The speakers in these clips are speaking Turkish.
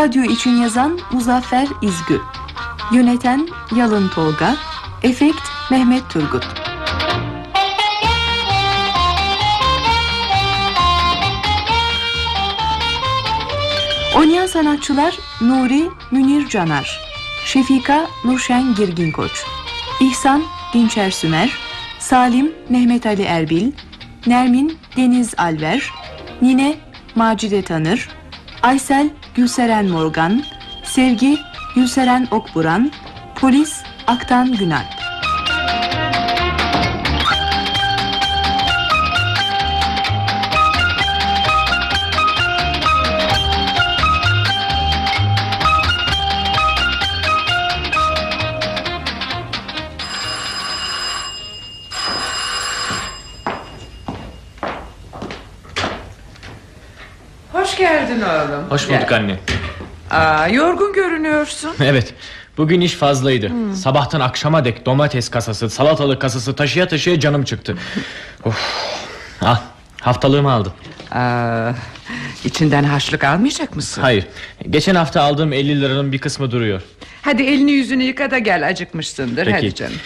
Radyo için yazan Muzaffer İzgü. Yöneten Yalın Tolga. Efekt Mehmet Turgut. Oynayan sanatçılar Nuri Münir Canar, Şefika Nurşen Girgin Koç, İhsan Dinçer Sümer, Salim Mehmet Ali Erbil, Nermin Deniz Alver, Nine Macide Tanır, Aysel Gülseren Morgan, Sevgi Gülseren Okburan, Polis Aktan Günalp. Hoş bulduk Gel. anne. Aa, yorgun görünüyorsun. Evet. Bugün iş fazlaydı. Sabahtan akşama dek domates kasası, salatalık kasası taşıya taşıya canım çıktı. of. Al. Haftalığımı aldım. Aa, içinden harçlık almayacak mısın? Hayır. Geçen hafta aldığım 50 liranın bir kısmı duruyor. Hadi elini yüzünü yıka da gel acıkmışsındır. Peki. Hadi canım.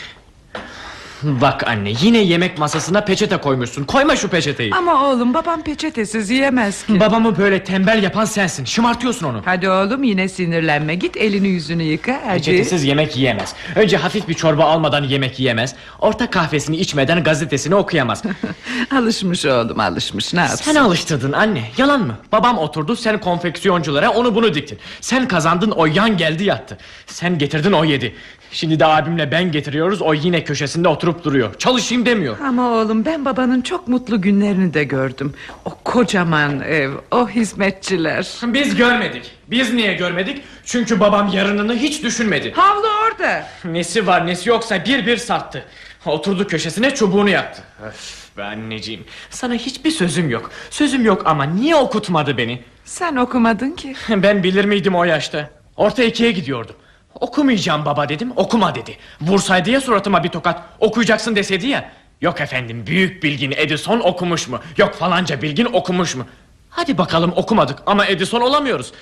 Bak anne yine yemek masasına peçete koymuşsun. Koyma şu peçeteyi. Ama oğlum babam peçetesiz yiyemez ki. Babamı böyle tembel yapan sensin. Şımartıyorsun onu. Hadi oğlum yine sinirlenme. Git elini yüzünü yıka. Hadi. Peçetesiz yemek yiyemez. Önce hafif bir çorba almadan yemek yiyemez. Orta kahvesini içmeden gazetesini okuyamaz. alışmış oğlum alışmış ne yapsın? Sen alıştırdın anne. Yalan mı? Babam oturdu sen konfeksiyonculara onu bunu diktin. Sen kazandın o yan geldi yattı. Sen getirdin o yedi. Şimdi de abimle ben getiriyoruz o yine köşesinde oturup duruyor. Çalışayım demiyor. Ama oğlum ben babanın çok mutlu günlerini de gördüm. O kocaman ev, o hizmetçiler. Biz görmedik. Biz niye görmedik? Çünkü babam yarınını hiç düşünmedi. Havlu orada. Nesi var nesi yoksa bir bir sattı. Oturdu köşesine çubuğunu yaktı. Öf be anneciğim. Sana hiçbir sözüm yok. Sözüm yok ama niye okutmadı beni? Sen okumadın ki. Ben bilir miydim o yaşta? Orta ikiye gidiyordum. Okumayacağım baba dedim okuma dedi. Vursaydı ya suratıma bir tokat Okuyacaksın deseydi ya. Yok efendim büyük bilgin Edison okumuş mu? Yok falanca bilgin okumuş mu? Hadi bakalım okumadık ama Edison olamıyoruz.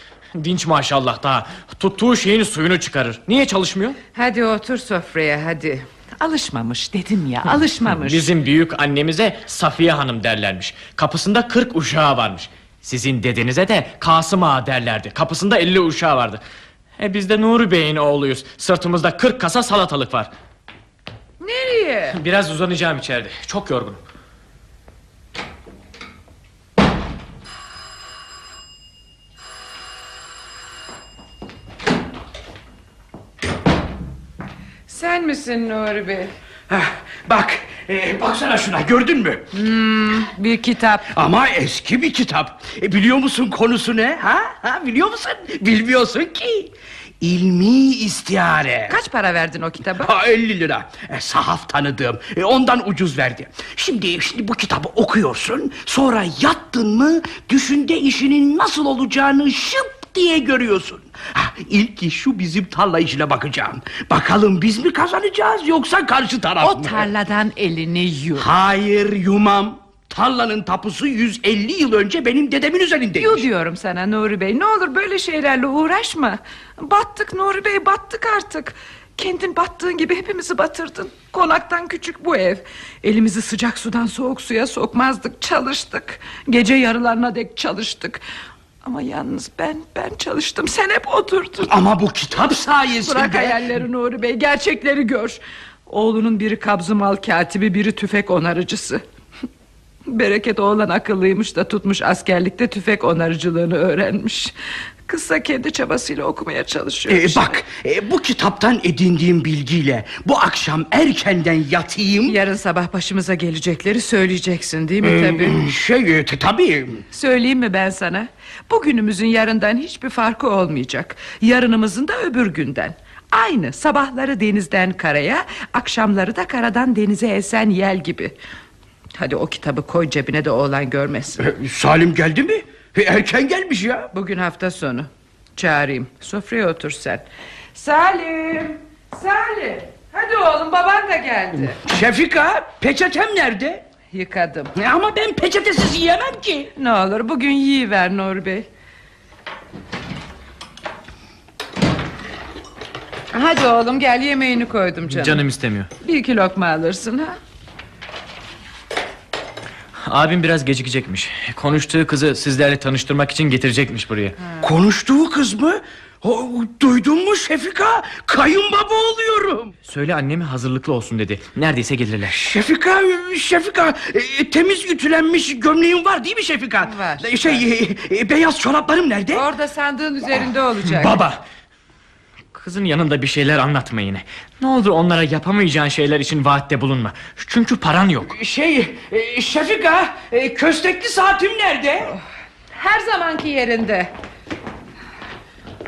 Dinç maşallah daha Tuttuğu şeyin suyunu çıkarır. Niye çalışmıyor? Hadi otur sofraya hadi. Alışmamış dedim ya alışmamış. Bizim büyük annemize Safiye Hanım derlermiş. Kapısında 40 uşağı varmış. Sizin dedenize de Kasım Ağa derlerdi. Kapısında 50 uşağı vardı e biz de Nuri Bey'in oğluyuz Sırtımızda 40 kasa salatalık var Nereye? Biraz uzanacağım içeride çok yorgunum Sen misin Nuri Bey? Heh, bak e, baksana şuna gördün mü? Bir kitap. Ama eski bir kitap. E, biliyor musun konusu ne? Ha? ha? Biliyor musun? Bilmiyorsun ki. İlmi istihare. Kaç para verdin o kitaba? Ha, 50 lira. E, sahaf tanıdığım. E, ondan ucuz verdi. Şimdi şimdi bu kitabı okuyorsun. Sonra yattın mı düşünde işinin nasıl olacağını şıp diye görüyorsun. Ha, ilk iş şu bizim tarla işine bakacağım. Bakalım biz mi kazanacağız yoksa karşı taraf O mı? tarladan elini yu. Hayır yumam. Tarlanın tapusu 150 yıl önce benim dedemin üzerindeymiş. Yu diyorum sana Nuri Bey. Ne olur böyle şeylerle uğraşma. Battık Nuri Bey battık artık. Kendin battığın gibi hepimizi batırdın. Konaktan küçük bu ev. Elimizi sıcak sudan soğuk suya sokmazdık. Çalıştık. Gece yarılarına dek çalıştık. Ama yalnız ben ben çalıştım. Sen hep oturdun. Ama bu kitap sayesinde... Bırak hayalleri Nuri Bey. Gerçekleri gör. Oğlunun biri kabzımal katibi, biri tüfek onarıcısı. Bereket oğlan akıllıymış da tutmuş askerlikte tüfek onarıcılığını öğrenmiş. Kızsa kendi çabasıyla okumaya çalışıyor. Ee, bak e, bu kitaptan edindiğim bilgiyle bu akşam erkenden yatayım. Yarın sabah başımıza gelecekleri söyleyeceksin değil mi tabii? Ee, şey e, tabii. Söyleyeyim mi ben sana? Bugünümüzün yarından hiçbir farkı olmayacak. Yarınımızın da öbür günden. Aynı sabahları denizden karaya Akşamları da karadan denize esen yel gibi Hadi o kitabı koy cebine de oğlan görmesin Ee, Salim geldi mi? E, erken gelmiş ya. Bugün hafta sonu Çağırayım sofraya otur sen Salim Salim Hadi oğlum baban da geldi Şefika peçetem nerede? Yıkadım. Ne Ama ben peçetesiz yiyemem ki. Ne olur bugün yiyiver Nur Bey. Hadi oğlum gel yemeğini koydum canım. Canım istemiyor. Bir iki lokma alırsın ha. Abim biraz gecikecekmiş. Konuştuğu kızı sizlerle tanıştırmak için getirecekmiş buraya. Ha. Konuştuğu kız mı? O, duydun mu Şefika? Kayınbaba oluyorum. Söyle annemi hazırlıklı olsun dedi. Neredeyse gelirler. Şefika, Şefika e, temiz ütülenmiş gömleğin var değil mi Şefika? Var, E, Şey, e, e, beyaz çoraplarım nerede? Orada sandığın üzerinde olacak. Baba! Kızın yanında bir şeyler anlatma yine. Ne olur onlara yapamayacağın şeyler için vaatte bulunma. Çünkü paran yok. Şey, e, Şefika, e, köstekli saatim nerede? Her zamanki yerinde.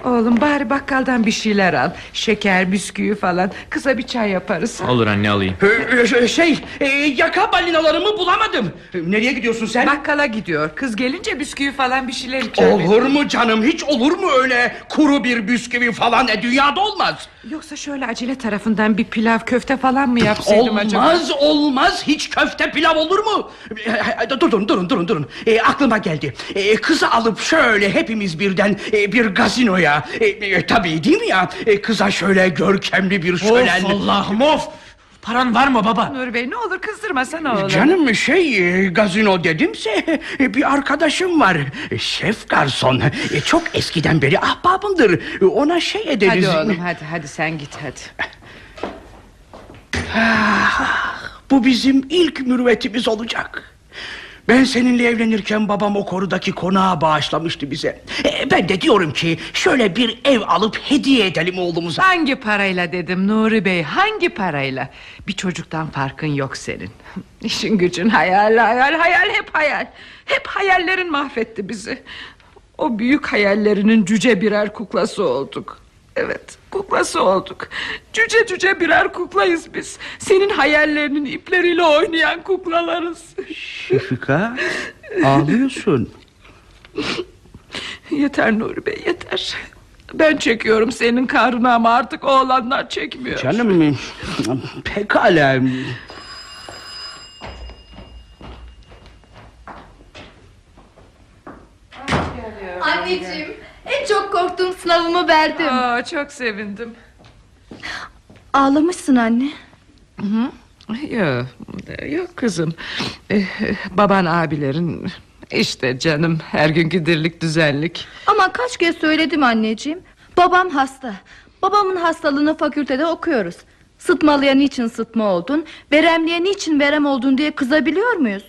Oğlum bari bakkaldan bir şeyler al. Şeker, bisküvi falan. Kısa bir çay yaparız. Olur anne alayım. E, e, Şey, e, yaka balinalarımı bulamadım. E, Nereye gidiyorsun sen? Bakkala gidiyor. Kız gelince bisküvi falan bir şeyler ikram. Olur mu canım hiç olur mu öyle kuru bir bisküvi falan e, dünyada olmaz. Yoksa şöyle acele tarafından bir pilav köfte falan mı yapsaydım Olmaz acaba? olmaz hiç köfte pilav olur mu? E, e, Durun durun durun durun. E, aklıma geldi. E, kızı alıp şöyle hepimiz birden e, bir gazinoya. E, e, tabii değil mi ya? E, kıza şöyle görkemli bir şölen. Of Allah'ım of! Paran var mı baba? Nur Bey ne olur kızdırmasana oğlum. Canım şey e, gazino dedimse e, bir arkadaşım var. E, Şef garson. E, Çok eskiden beri ahbabımdır. Ona şey ederiz. Hadi oğlum hadi hadi sen git hadi. Bu bizim ilk mürüvvetimiz olacak. Ben seninle evlenirken babam o korudaki konağı bağışlamıştı bize. E, ben de diyorum ki şöyle bir ev alıp hediye edelim oğlumuza. Hangi parayla dedim Nuri Bey hangi parayla? Bir çocuktan farkın yok senin. İşin gücün hayal hayal hayal hep hayal. Hep hayallerin mahvetti bizi. O büyük hayallerinin cüce birer kuklası olduk Evet kuklası olduk. Cüce cüce birer kuklayız biz. Senin hayallerinin ipleriyle oynayan kuklalarız. Şefika ağlıyorsun. Yeter Nuri Bey yeter. Ben çekiyorum senin karnını ama artık oğlanlar çekmiyor. Canım pekala. Anneciğim en çok korktuğum sınavımı verdim. Aa, çok sevindim. Ağlamışsın anne. Yok, yok kızım. Eh, baban abilerin işte canım her günkü dirlik düzenlik. Ama kaç kez söyledim anneciğim. Babam hasta. Babamın hastalığını fakültede okuyoruz. Sıtmalıya niçin sıtma oldun, veremliye niçin verem oldun diye kızabiliyor muyuz?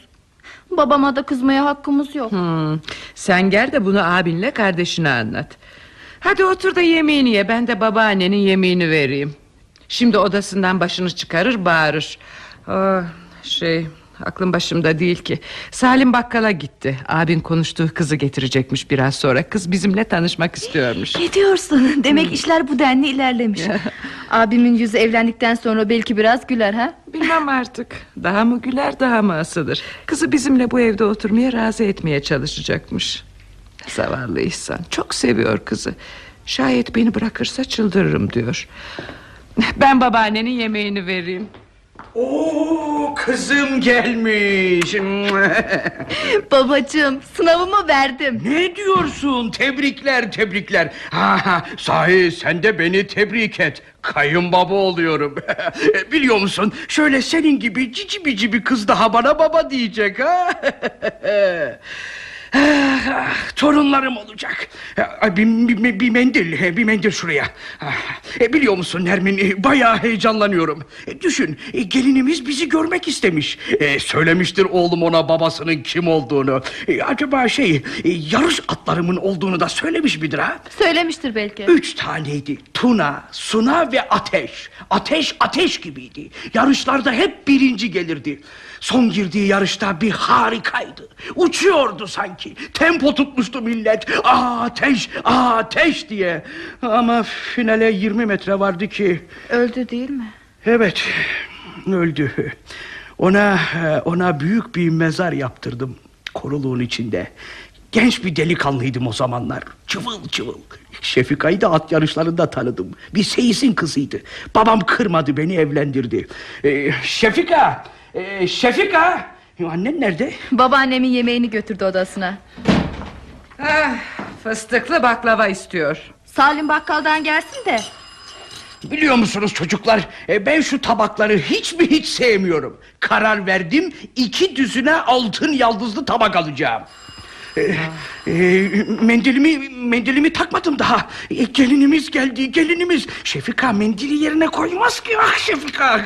Babama da kızmaya hakkımız yok. Hmm, sen gel de bunu abinle kardeşine anlat. Hadi otur da yemeğini ye ben de babaannenin yemeğini vereyim. Şimdi odasından başını çıkarır bağırır. Aa, şey aklım başımda değil ki. Salim bakkala gitti. Abin konuştuğu kızı getirecekmiş biraz sonra. Kız bizimle tanışmak istiyormuş. Ne diyorsun? Demek işler bu denli ilerlemiş. Abimin yüzü evlendikten sonra belki biraz güler ha? Bilmem artık. Daha mı güler daha mı asılır. Kızı bizimle bu evde oturmaya razı etmeye çalışacakmış. Zavallı İhsan. Çok seviyor kızı. Şayet beni bırakırsa çıldırırım diyor. Ben babaannenin yemeğini vereyim. Oo kızım gelmiş. Babacığım sınavımı verdim. Ne diyorsun? Tebrikler tebrikler. Ha, ha, sahi sen de beni tebrik et. Kayınbaba oluyorum. Biliyor musun? Şöyle senin gibi cici bici bir kız daha bana baba diyecek ha. Ah, ah, Torunlarım olacak. Ah, Bir, bir, bir mendil, bir mendil şuraya. Ah, e, Biliyor musun Nermin, e, bayağı heyecanlanıyorum. E, Düşün, e, gelinimiz bizi görmek istemiş. E, Söylemiştir oğlum ona babasının kim olduğunu. E, Acaba şey, e, yarış atlarımın olduğunu da söylemiş midir ha? Söylemiştir belki. Üç taneydi. Tuna, Suna ve Ateş. Ateş ateş gibiydi. Yarışlarda hep birinci gelirdi. Son girdiği yarışta bir harikaydı. Uçuyordu sanki. Tempo tutmuştu millet. Ateş, ateş diye. Ama finale 20 metre vardı ki. Öldü değil mi? Evet, öldü. Ona ona büyük bir mezar yaptırdım koruluğun içinde. Genç bir delikanlıydım o zamanlar. Çıvıl çıvıl. Şefika'yı da at yarışlarında tanıdım. Bir seyisin kızıydı. Babam kırmadı beni evlendirdi. Ee, Şefika! Ee, Şefika! Annen nerede? Babaannemin yemeğini götürdü odasına. Ah, fıstıklı baklava istiyor. Salim bakkaldan gelsin de. Biliyor musunuz çocuklar e, ben şu tabakları hiç mi hiç sevmiyorum. Karar verdim iki düzüne altın yaldızlı tabak alacağım. E, e, mendilimi mendilimi takmadım daha. E, gelinimiz geldi gelinimiz. Şefika mendili yerine koymaz ki ah Şefika. Aa,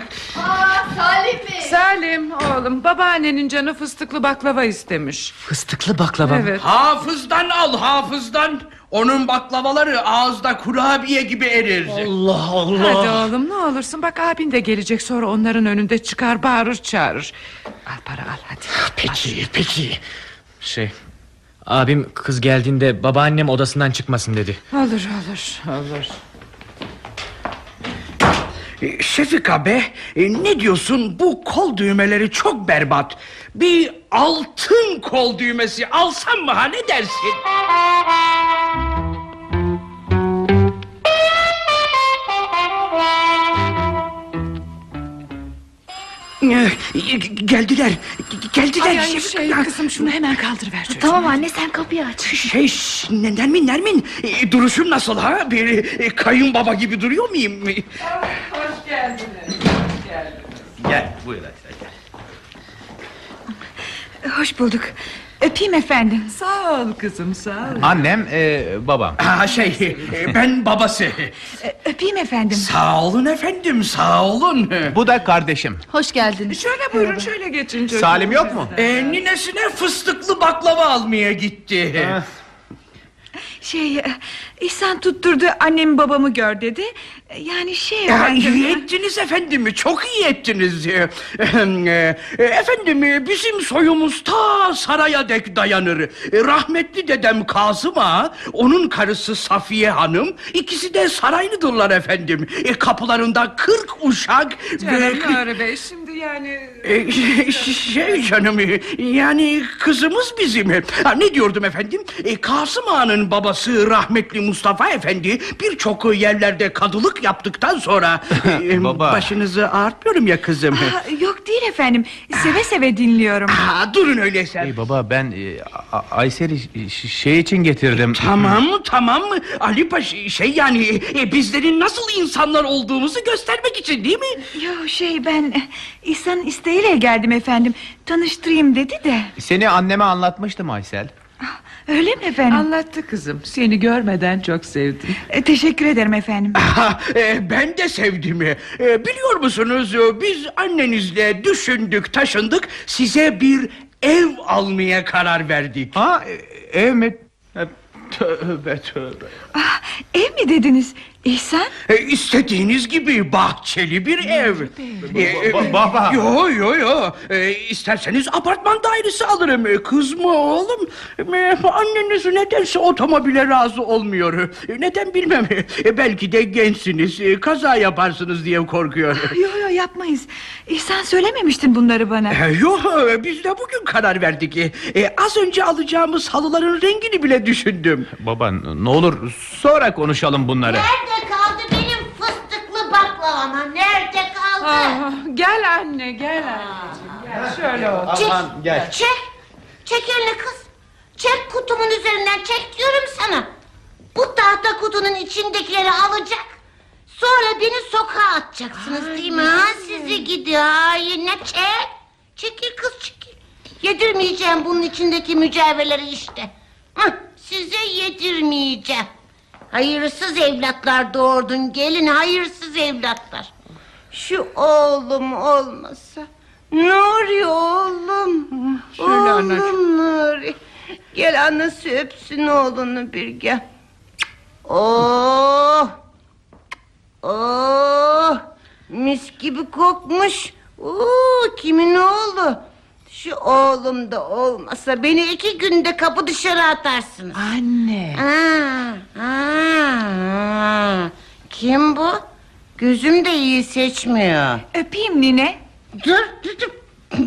Salim Bey. Salim oğlum babaannenin canı fıstıklı baklava istemiş. Fıstıklı baklava mı? Evet. Hafızdan al hafızdan. Onun baklavaları ağızda kurabiye gibi erir. Allah Allah. Hadi oğlum ne olursun bak abin de gelecek sonra onların önünde çıkar bağırır çağırır. Al para al hadi. Peki peki. Şey abim kız geldiğinde babaannem odasından çıkmasın dedi. Olur olur olur. E, Şefika be e, ne diyorsun bu kol düğmeleri çok berbat. Bir altın kol düğmesi alsam mı ha ne dersin? Geldiler geldiler Ay, ay şey kızım şunu hemen kaldırıver çocuğum. Tamam anne sen kapıyı aç. Şey Nermin Nermin e, duruşum nasıl ha bir e, kayınbaba gibi duruyor muyum? Hoş geldiniz. Gel buyur Aysel gel. Hoş bulduk. Öpeyim efendim. Sağ ol kızım sağ ol. Annem e, babam. Ha şey e, ben babası. Ö- Öpeyim efendim. Sağ olun efendim sağ olun. Bu da kardeşim. Hoş geldiniz. Şöyle buyurun şöyle geçin çocuğum. Salim yok mu? E, ninesine fıstıklı baklava almaya gitti. Şey, e, İhsan tutturdu annem babamı gör dedi. E, Yani şey Ya, efendim. iyi ettiniz efendim çok iyi ettiniz. E, efendim bizim soyumuz ta saraya dek dayanır. Rahmetli dedem Kazım Ağa, onun karısı Safiye Hanım ikisi de saraylıdırlar efendim. Kapılarında kırk uşak Canım ve... Bey şimdi yani... Şey- canım yani kızımız bizim. Ne diyordum efendim? Kasım Ağa'nın babası rahmetli Mustafa Efendi birçok yerlerde kadılık yaptıktan sonra e, Baba. başınızı ağrıtmıyorum ya kızım. Ha, Yok değil efendim. Seve seve dinliyorum. Ha, durun öyleyse. Hey baba ben e, A- Aysel'i ş- şey için getirdim. Tamam tamam Ali Paşa şey yani e, bizlerin nasıl insanlar olduğumuzu göstermek için değil mi? Yo şey ben e, İhsan'ın isteğiyle geldim efendim. Tanıştırayım dedi de. Seni anneme anlatmıştım Aysel. Öyle mi efendim? Anlattı kızım seni görmeden çok sevdim. E, teşekkür ederim efendim. Ha, e, ben de sevdim. E, biliyor musunuz e, biz annenizle düşündük taşındık size bir ev almaya karar verdik. Ha e, ev mi? E, Tövbe tövbe. Ah, ev mi dediniz? İhsan? E, istediğiniz gibi bahçeli bir ev. E, e, Ba- baba. Yo yo yo. E, isterseniz apartman dairesi alırım. E, kız mı oğlum? E, anneniz nedense otomobile razı olmuyor. E, neden bilmem. E, belki de gençsiniz. E, kaza yaparsınız diye korkuyor. Yo yo yapmayız. İhsan söylememiştin bunları bana. E, Yok biz de bugün karar verdik. E, e, az önce alacağımız halıların rengini bile düşündüm. Baba ne olur sonra konuşalım bunları. Nerede kaldı benim fıstıklı baklavam? ha? Nerede kaldı? Ah, gel anne gel anneciğim gel şöyle ol. Çek, gel. Çek. Çek elini kız. Çek kutumun üzerinden çek diyorum sana. Bu tahta kutunun içindekileri alacak. Sonra beni sokağa atacaksınız değil mi? Ha sizi gidi hainle çek. Çekil kız çekil. Yedirmeyeceğim bunun içindeki mücevherleri işte. Hah, size yedirmeyeceğim. Hayırsız evlatlar doğurdun gelin hayırsız evlatlar. Şu oğlum olmasa. Nuri oğlum. Şöyle oğlum anacığım. Nuri. Gel anası öpsün oğlunu bir gel. Oh. Oh. Mis gibi kokmuş. Oo, kimin oğlu? Şu oğlum da olmasa beni iki günde kapı dışarı atarsınız. Anne. Aa, aa, Kim bu? Gözüm de iyi seçmiyor. Öpeyim nine. Dur, dur, dur.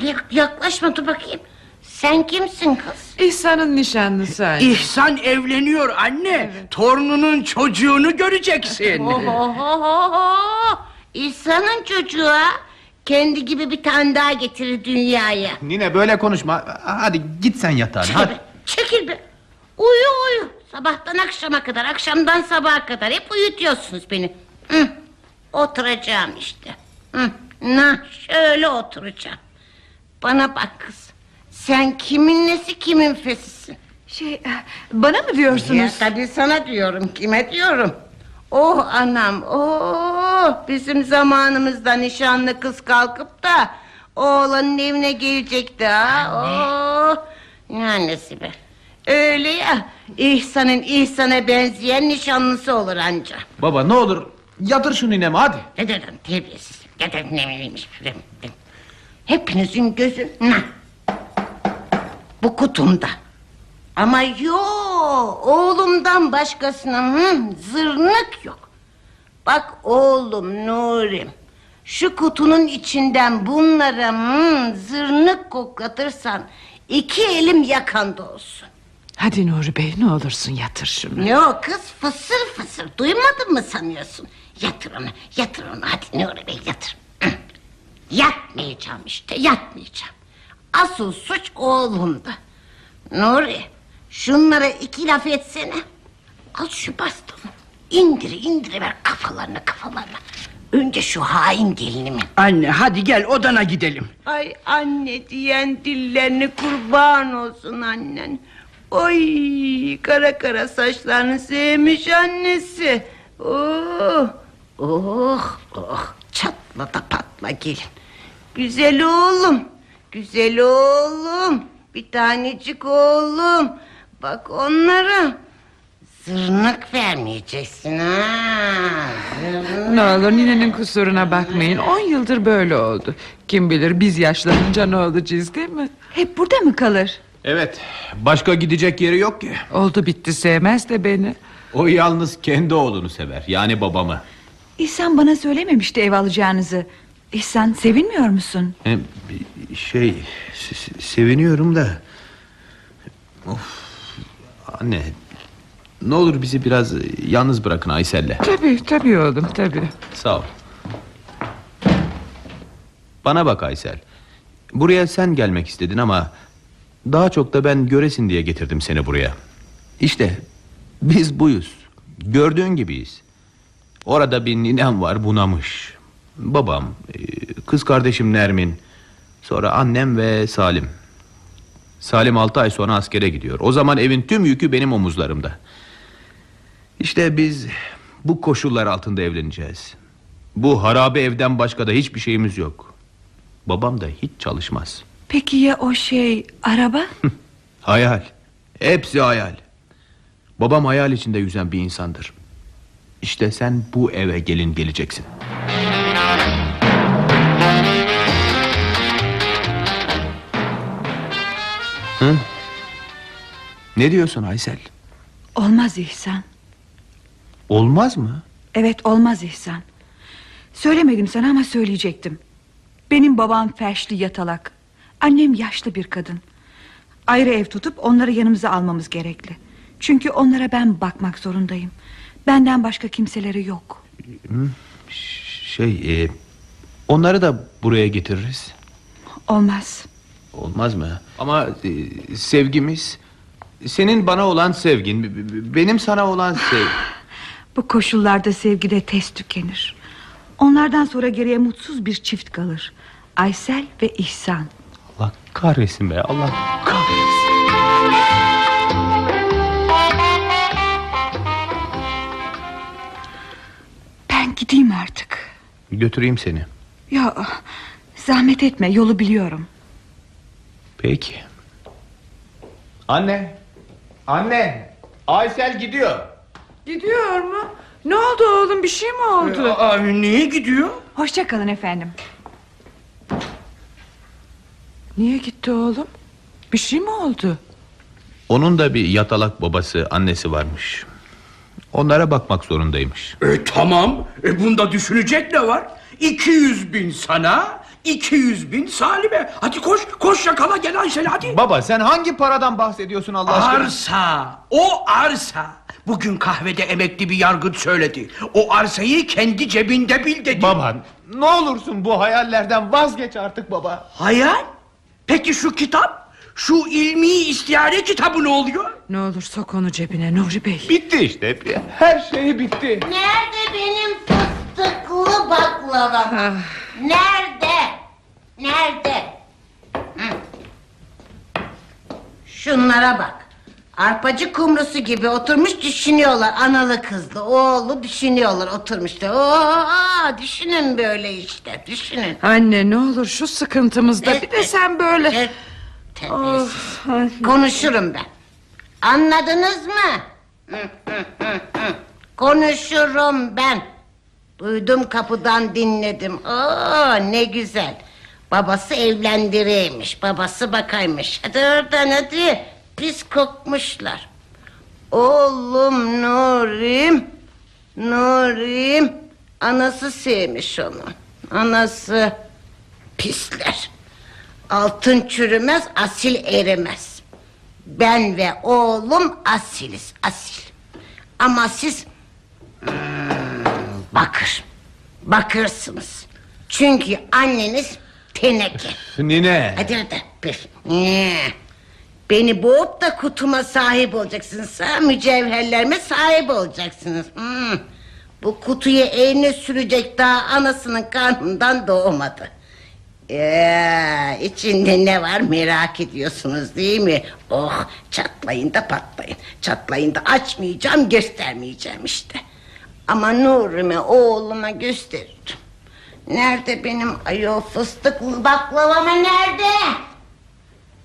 Yak- Yaklaşma dur bakayım. Sen kimsin kız? İhsan'ın nişanlısı anne. İhsan evleniyor anne. Torununun çocuğunu göreceksin. Ohohoho! İhsan'ın çocuğu ha. Kendi gibi bir tane daha getirir dünyaya. Nine böyle konuşma. Hadi git sen yatağına. Çekil Hadi. be, çekil be. Uyu uyu. Sabahtan akşama kadar, akşamdan sabaha kadar hep uyutuyorsunuz beni. Hı. Oturacağım işte. Hı, nah şöyle oturacağım. Bana bak kız. Sen kimin nesi kimin fesisin? Şey e, bana mı diyorsunuz? Ya tabii sana diyorum kime diyorum. Oh anam oh bizim zamanımızda nişanlı kız kalkıp da oğlanın evine gelecekti ha. Oh. Ne annesi be. Öyle ya İhsan'ın İhsan'a benzeyen nişanlısı olur anca. Baba ne olur yatır şu ninemi hadi. Ne dedim terbiyesiz. Ne dedim ne bileymiş. Hepinizin gözü ne? Bu kutumda. Ama yo oğlumdan başkasına hı, zırnık yok. Bak oğlum Nurim. Şu kutunun içinden bunlara hı, zırnık koklatırsan iki elim yakanda olsun. Hadi Nuri Bey ne olursun yatır şunu. O kız fısır fısır duymadın mı sanıyorsun? Yatır onu yatır onu hadi Nuri Bey yatır. Yatmayacağım işte yatmayacağım. Asıl suç oğlumda. Nuri şunlara iki laf etsene. Al şu bastonu. İndir indir ver kafalarına kafalarına. Önce şu hain gelinimi. Anne hadi gel odana gidelim. Ay anne diyen dillerine kurban olsun annen. Oy kara kara saçlarını sevmiş annesi. Oh, oh, oh. Çatla da patla gelin. Güzel oğlum, güzel oğlum. Bir tanecik oğlum. Bak onlara. Zırnık vermeyeceksin ha. Zırnık. Ne olur ninenin kusuruna bakmayın. On yıldır böyle oldu. Kim bilir biz yaşlanınca ne olacağız değil mi? Hep burada mı kalır? Evet başka gidecek yeri yok ki. Oldu bitti sevmez de beni. O yalnız kendi oğlunu sever yani babamı. İhsan bana söylememişti ev alacağınızı. İhsan sevinmiyor musun? Hem, şey se- seviniyorum da. Of, anne ne olur bizi biraz yalnız bırakın Aysel'le. Tabii tabii oğlum tabii. Sağ ol. Bana bak Aysel. Buraya sen gelmek istedin ama daha çok da ben göresin diye getirdim seni buraya. İşte biz buyuz. Gördüğün gibiyiz. Orada bir ninem var bunamış. Babam, e, kız kardeşim Nermin, sonra annem ve Salim. Salim altı ay sonra askere gidiyor. O zaman evin tüm yükü benim omuzlarımda. İşte biz bu koşullar altında evleneceğiz. Bu harabe evden başka da hiçbir şeyimiz yok. Babam da hiç çalışmaz. Peki ya o şey araba? Hayal. Hepsi hayal. Babam hayal içinde yüzen bir insandır. İşte sen bu eve gelin geleceksin. Hı? Ne diyorsun Aysel? Olmaz İhsan. Olmaz mı? Evet olmaz İhsan. Söylemedim sana ama söyleyecektim. Benim babam felçli yatalak. Annem yaşlı bir kadın. Ayrı ev tutup onları yanımıza almamız gerekli. Çünkü onlara ben bakmak zorundayım. Benden başka kimseleri yok. Şey, e, onları da buraya getiririz. Olmaz. Olmaz mı? Ama e, sevgimiz, senin bana olan sevgin, benim sana olan sev. Bu koşullarda sevgide tez tükenir. Onlardan sonra geriye mutsuz bir çift kalır. Aysel ve İhsan. Allah kahretsin be, Allah kahretsin. Götüreyim seni. Ya zahmet etme yolu biliyorum. Peki. Anne, anne, Aysel gidiyor. Gidiyor mu? Ne oldu oğlum bir şey mi oldu? Aa, niye gidiyor? Hoşça kalın efendim. Niye gitti oğlum? Bir şey mi oldu? Onun da bir yatalak babası, annesi varmış. Onlara bakmak zorundaymış. E, tamam. E, bunda düşünecek ne var? 200 bin sana, 200 bin Salim'e. Hadi koş, koş yakala gel Aysel hadi. Baba sen hangi paradan bahsediyorsun Allah aşkına? Arsa, o arsa. Bugün kahvede emekli bir yargıç söyledi. O arsayı kendi cebinde bil dedi. Baba ne olursun bu hayallerden vazgeç artık baba. Hayal? Peki şu kitap? Şu ilmi istihare kitabı ne oluyor? Ne olur sok onu cebine Nuri Bey. Bitti işte. Her şey bitti. Nerede benim fıstıklı baklava. Nerede? Nerede? Hı. Şunlara bak. Arpacı kumrusu gibi oturmuş düşünüyorlar. Analı kızlı oğlu düşünüyorlar oturmuşlar. Oo, düşünün böyle işte düşünün. Anne ne olur şu sıkıntımızda bir de sen böyle. Terbiyesiz. Konuşurum ben. Anladınız mı? Hı, hı, hı, hı. Konuşurum ben. Duydum kapıdan dinledim. Oo ne güzel. Babası evlendireymiş. Babası bakaymış. Hadi oradan hadi. Pis kokmuşlar. Oğlum Nurim. Nurim. Anası sevmiş onu. Anası. Pisler. Altın çürümez, asil erimez. Ben ve oğlum asiliz, asil. Ama siz hmm, bakır, bakırsınız. Çünkü anneniz teneke. Nine. Hadi hadi bir. Ee, Beni boğup da kutuma sahip olacaksınız. Ha, mücevherlerime sahip olacaksınız. Hmm. Bu kutuyu eline sürecek daha anasının karnından doğmadı. Ee, içinde ne var merak ediyorsunuz değil mi? Oh çatlayın da patlayın. Çatlayın da açmayacağım göstermeyeceğim işte. Ama Nuri'me oğluma gösteririm. Nerede benim ayol fıstıklı baklavama nerede?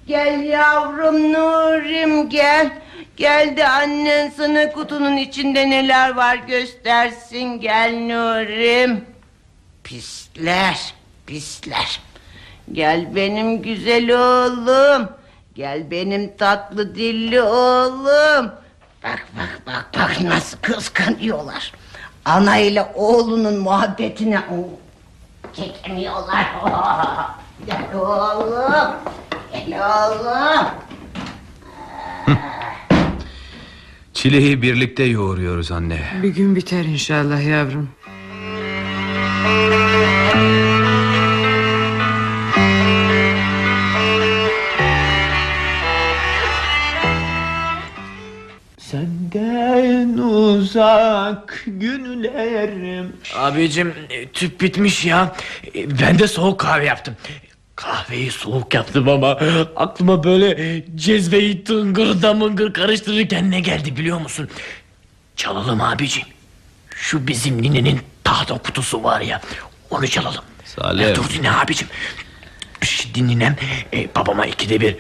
Gel yavrum Nurim gel. Gel de annen sana kutunun içinde neler var göstersin. Gel Nurim. Pisler, pisler. Gel benim güzel oğlum. Gel benim tatlı dilli oğlum. Bak bak bak bak nasıl kıskanıyorlar. Ana ile oğlunun muhabbetine o, çekemiyorlar. Gel oğlum. Gel oğlum. Çileyi birlikte yoğuruyoruz anne. Bir gün biter inşallah yavrum. Uzak günlerim. Abicim e, tüp bitmiş ya. E, Ben de soğuk kahve yaptım. Kahveyi soğuk yaptım ama aklıma böyle cezveyi tıngır da mıngır karıştırırken ne geldi biliyor musun? Çalalım abicim. Şu bizim ninenin tahta kutusu var ya onu çalalım. Salim. Ya dur dinle abicim. Şimdi ninem e, babama ikide bir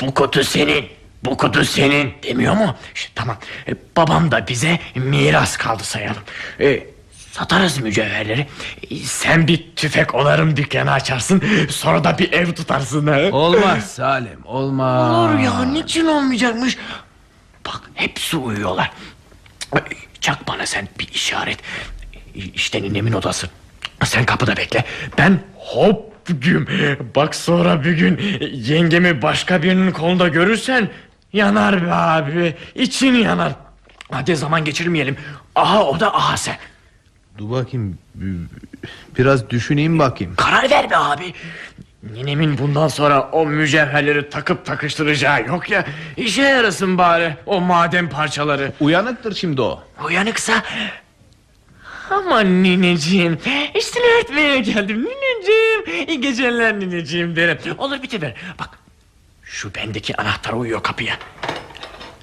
bu kutu senin bu kutu senin demiyor mu? İşte, tamam E, babam da bize miras kaldı sayalım. E, satarız mücevherleri. E, sen bir tüfek olarım dükkanı açarsın sonra da bir ev tutarsın. Ha? Olmaz Salim olmaz. Olur ya niçin olmayacakmış? Bak hepsi uyuyorlar. Çak bana sen bir işaret. İşte ninemin odası. Sen kapıda bekle. Ben hop güm. Bak sonra bir gün yengemi başka birinin kolunda görürsen yanar be abi. İçin yanar. Hadi zaman geçirmeyelim. Aha o da aha sen. Dur bakayım biraz düşüneyim bakayım. Karar ver be abi. Ninemin bundan sonra o mücevherleri takıp takıştıracağı yok ya. İşe yarasın bari o maden parçaları. Uyanıktır şimdi o. Uyanıksa... Aman nineciğim üstünü örtmeye geldim nineciğim iyi geceler nineciğim derim Olur bitiver bak şu bendeki anahtar uyuyor kapıya.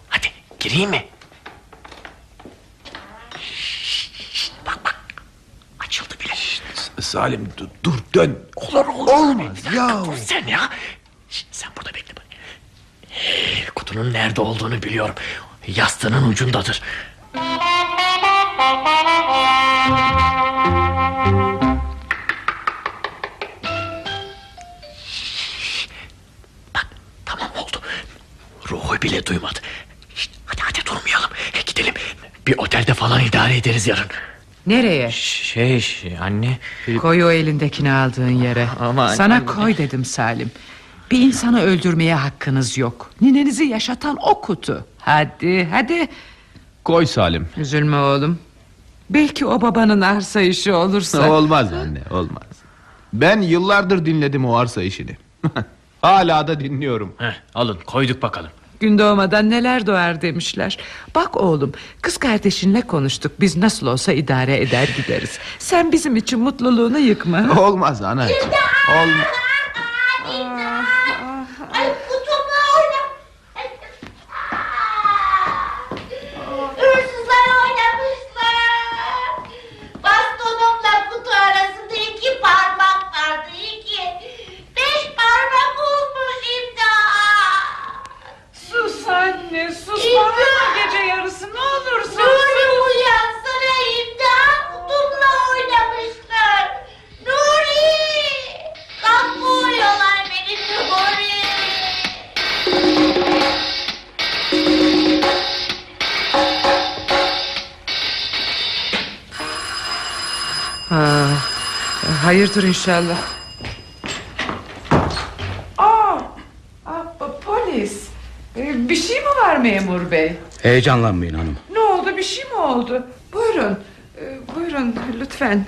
Hadi gireyim mi? Şşt, Bak bak. Açıldı bile. Salim dur, dur dön. Olur olur. Olmaz Bir dakika, ya. dur sen ya. Şşt, Sen burada bekle bak. Hey, Kutunun nerede olduğunu biliyorum. Yastığının ucundadır Ruhu bile duymadı. Şişt, hadi hadi durmayalım. E, gidelim. Bir otelde falan idare ederiz yarın. Nereye? Şey, şey anne. Koy o elindekini aldığın yere. Ama Sana anne- koy dedim Salim. Bir insanı öldürmeye hakkınız yok. Ninenizi yaşatan o kutu. Hadi hadi. Koy Salim. Üzülme oğlum. Belki o babanın arsa işi olursa. Olmaz anne olmaz. Ben yıllardır dinledim o arsa işini. Hala da dinliyorum. Heh, alın koyduk bakalım. Gün doğmadan neler doğar demişler. Bak oğlum kız kardeşinle konuştuk. Biz nasıl olsa idare eder gideriz. Sen bizim için mutluluğunu yıkma. Olmaz ana. Olmaz. Ay kutumla oyna. Ay. Hırsızlar oynamışlar. Bastonumla kutu arasında iki parmak vardı iki. Beş parmak olmuş imdat. Sus anne sus. Bağırma gece yarısı ne olursun. Nuri uyansana imdat. Kutumla oynamışlar. Nuri. Kalk boğuyorlar beni Nuri. Ha, hayırdır inşallah. Aa, aa, polis. Ee, Bir şey mi var memur bey? Heyecanlanmayın hanım. Ne oldu bir şey mi oldu? Buyurun. Ee, Buyurun lütfen.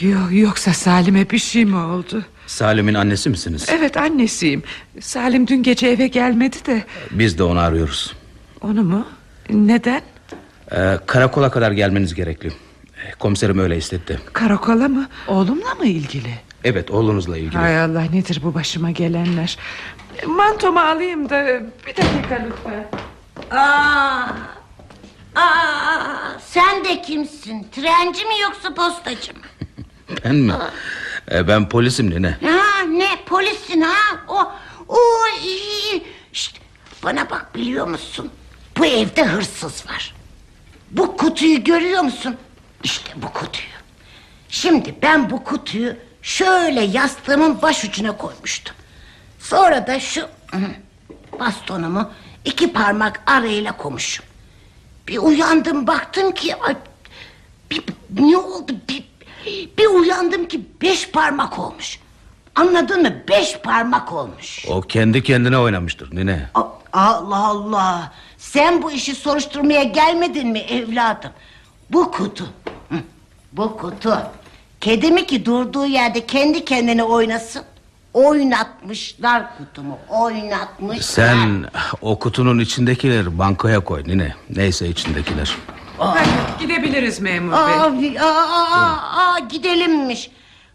Yok, yoksa Salim'e bir şey mi oldu? Salim'in annesi misiniz? Evet annesiyim. Salim dün gece eve gelmedi de. Biz de onu arıyoruz. Onu mu? Neden? Ee, karakola kadar gelmeniz gerekli. Komiserim öyle istedi. Karakola mı? Oğlumla mı ilgili? Evet oğlunuzla ilgili. Hay Allah nedir bu başıma gelenler? Mantomu alayım da bir dakika lütfen. Aa, aa, sen de kimsin? Trenci mi yoksa postacı mı? Ben mi? Ee, ben polisim nene. Ha, ne polissin ha? O, o iyi. Şşt, bana bak biliyor musun? Bu evde hırsız var. Bu kutuyu görüyor musun? İşte bu kutuyu. Şimdi ben bu kutuyu şöyle yastığımın baş ucuna koymuştum. Sonra da şu bastonumu iki parmak arayla koymuşum. Bir uyandım baktım ki ay, bir, ne oldu bir, bir uyandım ki beş parmak olmuş. Anladın mı? Beş parmak olmuş. O kendi kendine oynamıştır nene. A- Allah Allah. Sen bu işi soruşturmaya gelmedin mi evladım? Bu kutu. Bu kutu. Kedi mi ki durduğu yerde kendi kendine oynasın? Oynatmışlar kutumu. Oynatmışlar. Sen o kutunun içindekileri bankaya koy nene. Neyse içindekiler. Hadi gidebiliriz memur bey. Abi, aa, aa, aa, gidelimmiş.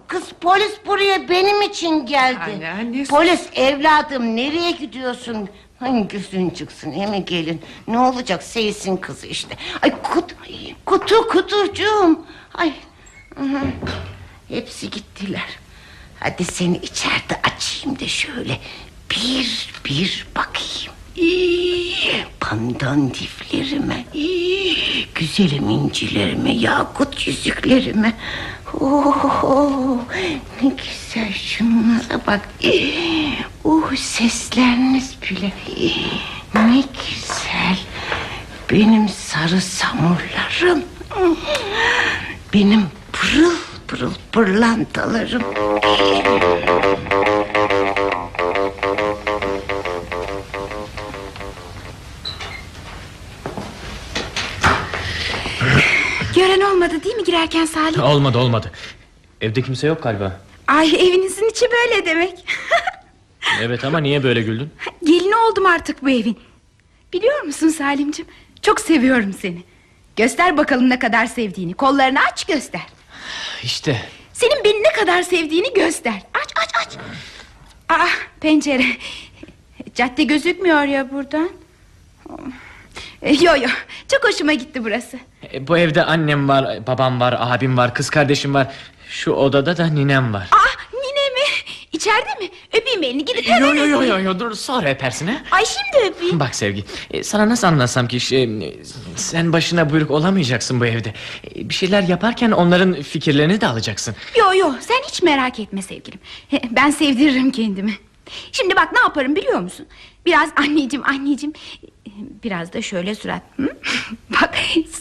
Kız polis buraya benim için geldi. Anne, anne. Polis evladım nereye gidiyorsun? Hangisinin çıksın hemen gelin. Ne olacak Seyis'in kızı işte. Ay kutu, kutu kutucuğum. Ay. Hepsi gittiler. Hadi seni içeride açayım da şöyle bir bir bakayım. İyi, pandan diflerime, iyi, güzelim incilerime, yakut yüzüklerime. Oh, ne güzel şunlara bak. İyi, Oh, sesleriniz bile. Ne güzel. Benim sarı samurlarım. Benim pırıl pırıl pırlantalarım. Gören olmadı değil mi girerken Salim? Olmadı olmadı. Evde kimse yok galiba. Ay evinizin içi böyle demek. Evet ama niye böyle güldün? Gelini oldum artık bu evin. Biliyor musun Salimcim? Çok seviyorum seni. Göster bakalım ne kadar sevdiğini. Kollarını aç göster. İşte Senin beni ne kadar sevdiğini göster. Aç aç aç. Ah pencere. Cadde gözükmüyor ya buradan. Yo yo çok hoşuma gitti burası. e, bu evde annem var, babam var, abim var, kız kardeşim var. Şu odada da ninem var. Mi? İçeride mi? Öpeyim elini gidip hemen Yo yo yo yo yo dur sonra öpersin ha. Ay şimdi öpeyim. Bak sevgi e, sana nasıl anlatsam ki şey, sen başına buyruk olamayacaksın bu evde. E, Bir şeyler yaparken onların fikirlerini de alacaksın. Yo yo sen hiç merak etme sevgilim Ben sevdiririm kendimi Şimdi bak ne yaparım biliyor musun Biraz anneciğim anneciğim Biraz da şöyle surat hı? Bak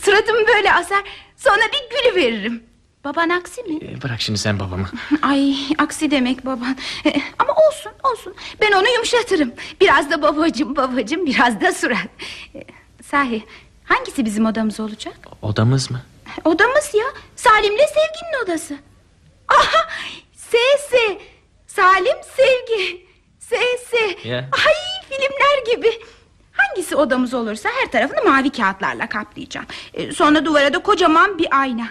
suratımı böyle asar Sonra bir gülü veririm Baban aksi mi? E, Bırak şimdi sen babamı. Ay aksi demek baban Eh, Ama olsun olsun Ben onu yumuşatırım Biraz da babacığım babacığım biraz da surat Eh, Sahi hangisi bizim odamız olacak? Odamız mı? Odamız ya Salim'le Sevgi'nin odası Aha Sesi Salim Sevgi Sesi Ya. Ay filmler gibi. Hangisi odamız olursa her tarafını mavi kağıtlarla kaplayacağım. Ee, Sonra duvara da kocaman bir ayna.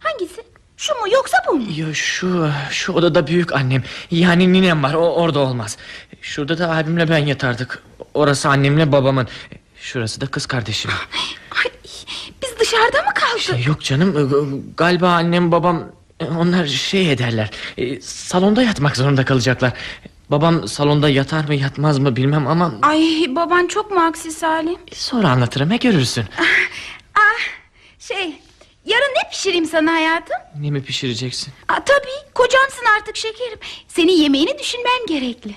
Hangisi? Şu mu yoksa bu mu? Yo, şu şu odada büyük annem yani ninem var o orada olmaz. Şurada da abimle ben yatardık. Orası annemle babamın. Şurası da kız kardeşim. Ay, biz dışarıda mı kaldık? Şey, yok canım e, galiba annem babam e, onlar şey ederler. E, Salonda yatmak zorunda kalacaklar. Babam salonda yatar mı yatmaz mı bilmem ama Ay baban çok mu aksi Salim? sonra anlatırım he görürsün. Ah şey yarın ne pişireyim sana hayatım? Ne mi pişireceksin? Aa, tabii kocamsın artık şekerim. Senin yemeğini düşünmem gerekli.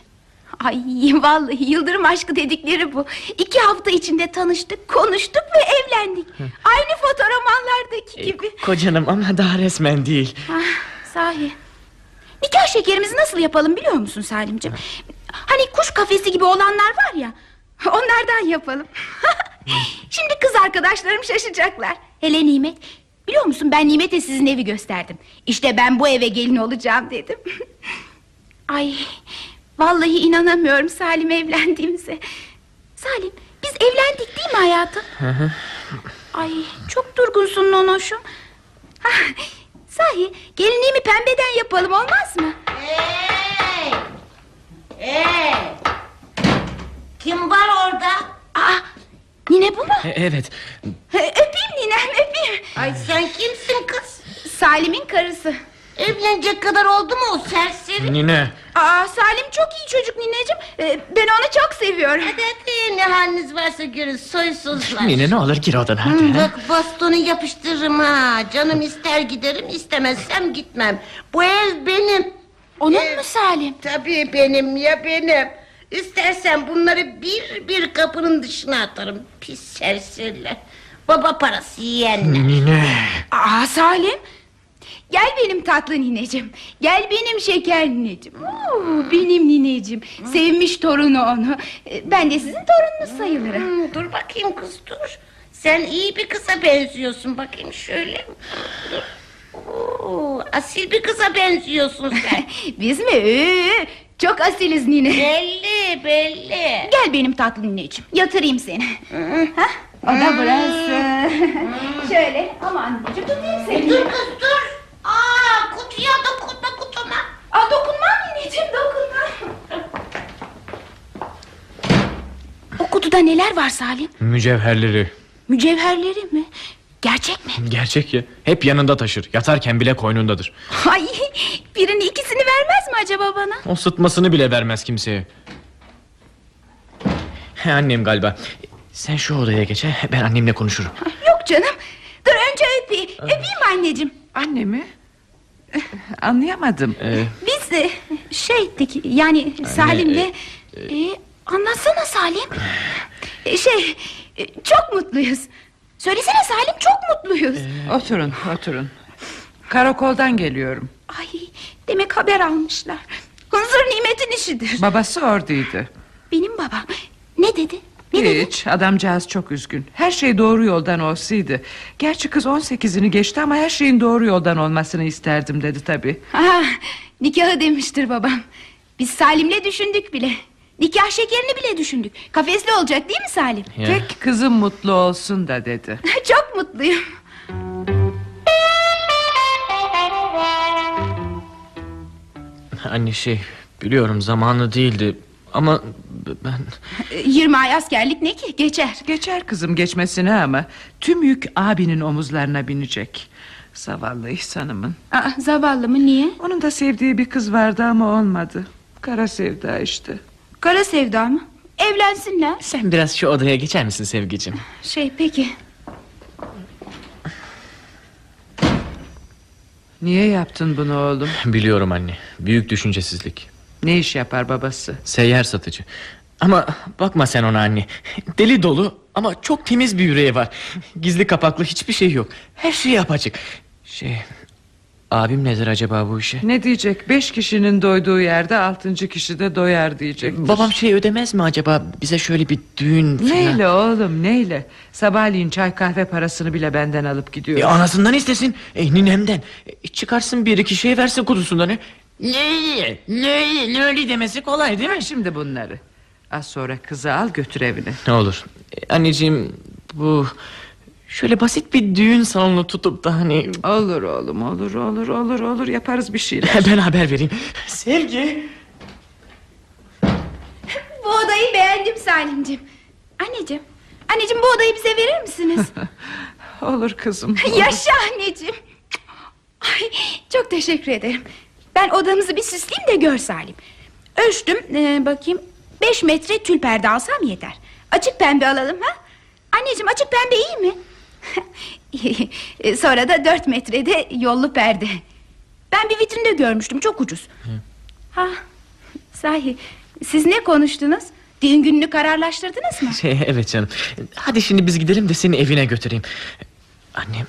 Ay vallahi yıldırım aşkı dedikleri bu. İki hafta içinde tanıştık, konuştuk ve evlendik. Aynı fotoğrafmanlardaki gibi. Kocanım ama daha resmen değil. Ah, sahi. Nikah şekerimizi nasıl yapalım biliyor musun Salimciğim? Hani kuş kafesi gibi olanlar var ya. Onlardan yapalım. Şimdi kız arkadaşlarım şaşacaklar. Hele Nimet. Biliyor musun ben Nimet'e sizin evi gösterdim. İşte ben bu eve gelin olacağım dedim. Ay vallahi inanamıyorum Salim evlendiğimize. Salim biz evlendik değil mi hayatım? Ay çok durgunsun Nonoş'um. Hah, Sahi gelinliğimi pembeden yapalım olmaz mı? Hey! Hey! Kim var orada? Aa, Nine bu mu? E, evet. öpeyim ninem öpeyim. Ay sen kimsin kız? Salim'in karısı. Evlenecek kadar oldu mu o serseri? Nine. Aa, Salim çok iyi çocuk nineciğim. Ee, ben onu çok seviyorum. Hadi hadi ne haliniz varsa görün soysuzlar. Nine ne olur gir odana hadi. Hmm? Bak bastonu yapıştırırım ha. Canım ister giderim istemezsem gitmem. Bu ev benim. Onun Ee, mu Salim? Tabii benim ya benim. İstersen bunları bir bir kapının dışına atarım. Pis serseriler. Baba parası yiyenler. Nine. Aa Salim. Gel benim tatlı nineciğim. Gel benim şeker nineciğim. Oo, benim nineciğim. Sevmiş torunu onu. Ee, Ben de sizin torununuz sayılırım. Hmm, dur bakayım kız dur. Sen iyi bir kıza benziyorsun bakayım şöyle. Dur. Oo, asil bir kıza benziyorsun sen. Biz mi? Ee, çok asiliz nine. belli belli. Gel benim tatlı nineciğim. Yatırayım seni. Hah, o da burası. Şöyle aman nineciğim tutayım seni. Dur kız dur. Aa, kutuya dokunma kutuma. Aa, dokunmam nineciğim dokunmam. O kutuda neler var Salim? Mücevherleri. Mücevherleri mi? Gerçek mi? Gerçek ya. Hep yanında taşır. Yatarken bile koynundadır. Ay, birini ikisini vermez mi acaba bana? O sıtmasını bile vermez kimseye. Annem galiba. Sen şu odaya geç. he, Ben annemle konuşurum. Yok canım. Dur önce öpeyim. Öpeyim mi anneciğim? Anne mi? Anlayamadım. Ee, Biz de şeydik yani Salim'le e, anlatsana Salim. E, Şey e, çok mutluyuz. Söylesene Salim çok mutluyuz. Oturun, oturun. Karakoldan geliyorum. Ay demek haber almışlar. Hınzır nimetin işidir. Babası oradaydı. Benim babam ne dedi? Ne dedi? Hiç, adamcağız çok üzgün. Her şey doğru yoldan olsaydı. Gerçi kız 18'ini geçti ama her şeyin doğru yoldan olmasını isterdim dedi tabii. Ah, nikahı demiştir babam. Biz Salim'le düşündük bile. Nikah şekerini bile düşündük. Kafesli olacak değil mi Salim? ya. Tek kızım mutlu olsun da dedi. Çok mutluyum. Anne şey biliyorum zamanı değildi ama ben 20 ay askerlik ne ki geçer. Geçer kızım geçmesine ama tüm yük abinin omuzlarına binecek. Zavallı İhsan'ımın. Aa, zavallı mı niye? Onun da sevdiği bir kız vardı ama olmadı. Kara sevda işte. Kara sevda mı? Evlensinler. sen biraz şu odaya geçer misin sevgicim? Şey peki. Niye yaptın bunu oğlum? Biliyorum anne. Büyük düşüncesizlik. Ne iş yapar babası? Seyyar satıcı. Ama bakma sen ona anne. Deli dolu ama çok temiz bir yüreği var. Gizli kapaklı hiçbir şey yok. Her şey apaçık. Şey... Abim nedir acaba bu işe? Ne diyecek? Beş kişinin doyduğu yerde altıncı kişi de doyar diyecek. Babam şey ödemez mi acaba bize şöyle bir düğün falan? Neyle oğlum neyle? Sabahleyin çay kahve parasını bile benden alıp gidiyor. E, anasından istesin. E, ninemden. E, çıkarsın bir iki şey versin kutusundan. Ne? Ne? Ne? Ne öyle demesi kolay değil mi? Şimdi bunları. Az sonra kızı al götür evine. Ne olur. Anneciğim bu şöyle basit bir düğün salonu tutup da hani Olur oğlum olur olur olur olur yaparız bir şeyler. ben haber vereyim. Sevgi. Bu odayı beğendim Salimciğim. Anneciğim. Anneciğim bu odayı bize verir misiniz? olur kızım. Yaşa anneciğim. Ay, çok teşekkür ederim. Ben odamızı bir süsleyeyim de gör Salim. Ölçtüm ee, bakayım. Beş metre tül perde alsam yeter. Açık pembe alalım ha? Anneciğim açık pembe iyi mi? E, Sonra da dört metrede yollu perde. Ben bir vitrinde görmüştüm çok ucuz. Ha, sahi siz ne konuştunuz? Düğün gününü kararlaştırdınız mı? Şey, evet canım. Hadi şimdi biz gidelim de seni evine götüreyim. Annem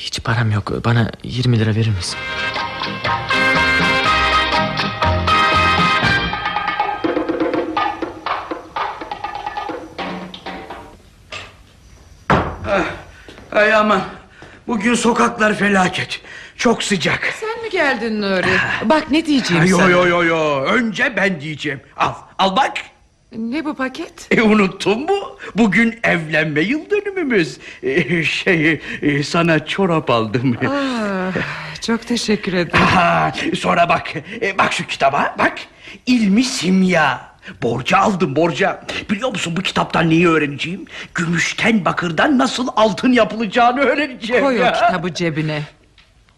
hiç param yok. Bana 20 lira verir misin? Ay aman. Bugün sokaklar felaket. Çok sıcak. Sen mi geldin Nuri? Bak ne diyeceğim Yo sana. yo yo yo. Önce ben diyeceğim. Al. Al bak. Ne bu paket? E, unuttun mu? Bugün evlenme yıl dönümümüz. E, şey e, sana çorap aldım. Ah, çok teşekkür ederim. Aha, sonra bak. E, bak şu kitaba. Bak. İlmi simya. Borca aldım borca. Biliyor musun bu kitaptan neyi öğreneceğim? Gümüşten bakırdan nasıl altın yapılacağını öğreneceğim. Koy o ya. kitabı cebine.